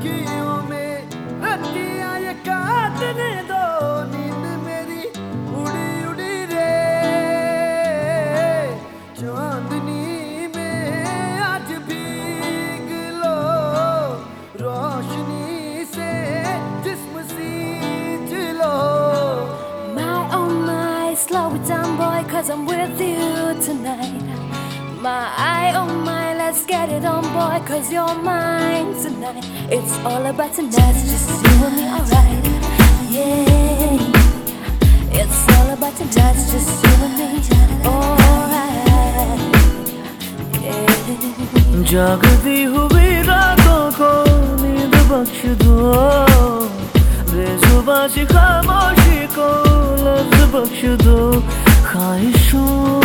अखियों में रतियां ये काटने दो नींद मेरी उड़ी उड़ी रे चांदनी में आज भीग लो रोशनी से जिस्म सींच लो My oh my, slow it down, boy, cause I'm with you tonight. My oh my, let's get it on, boy, cause you're mine tonight. It's all about tonight, it's just you and me, alright. Yeah. It's all about tonight, it's just you and me, alright. Yeah. जागती हुई रातों को नींद बख्श दो बेजुबा सी खामोशी को लफ्ज बख्श दो ख्वाहिशों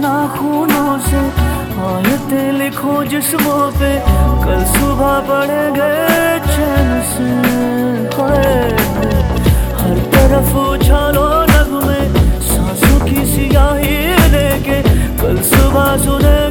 नाखूनों से। आयतें लिखो जिसमो पे। कल सुबह पड़ेंगे चैन से। हर तरफ़ उछालो नगमे। सांसों की सियाही लेके। कल सुबह सुनेंगे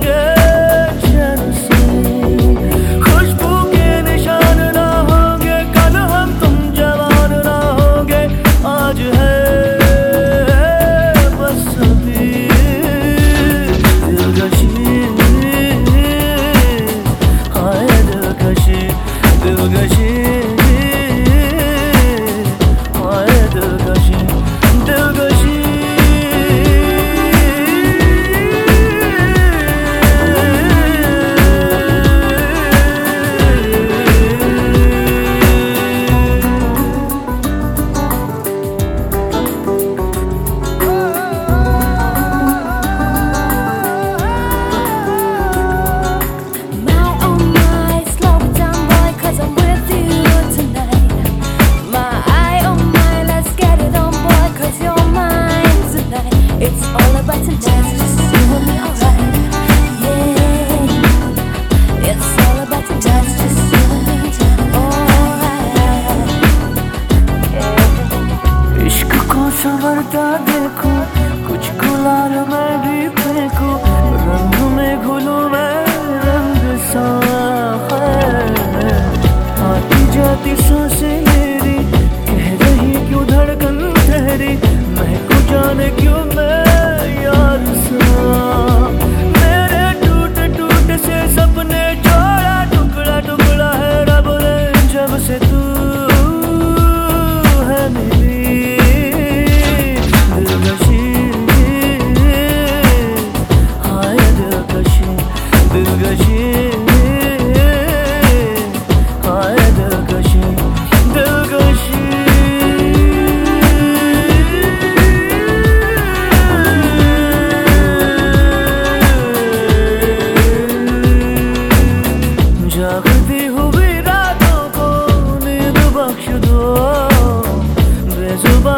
संवरता देखो कुछ गुलाल मैं भी फेंको रंग में घुलो मैं, रंग सा है। आती जाती साँसें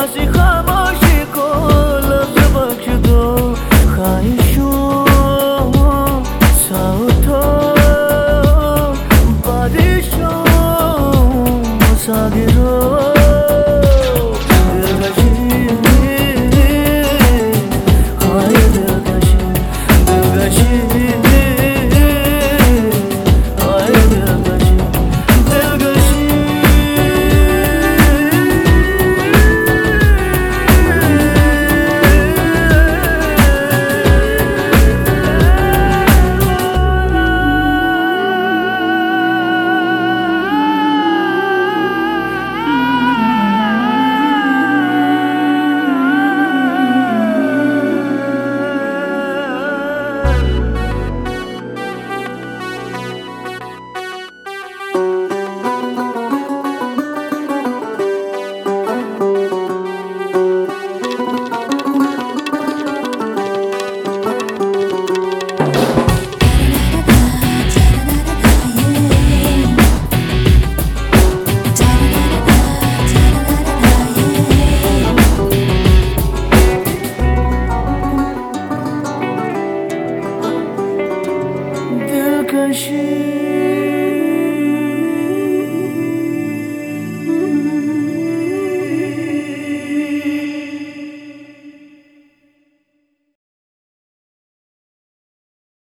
的时候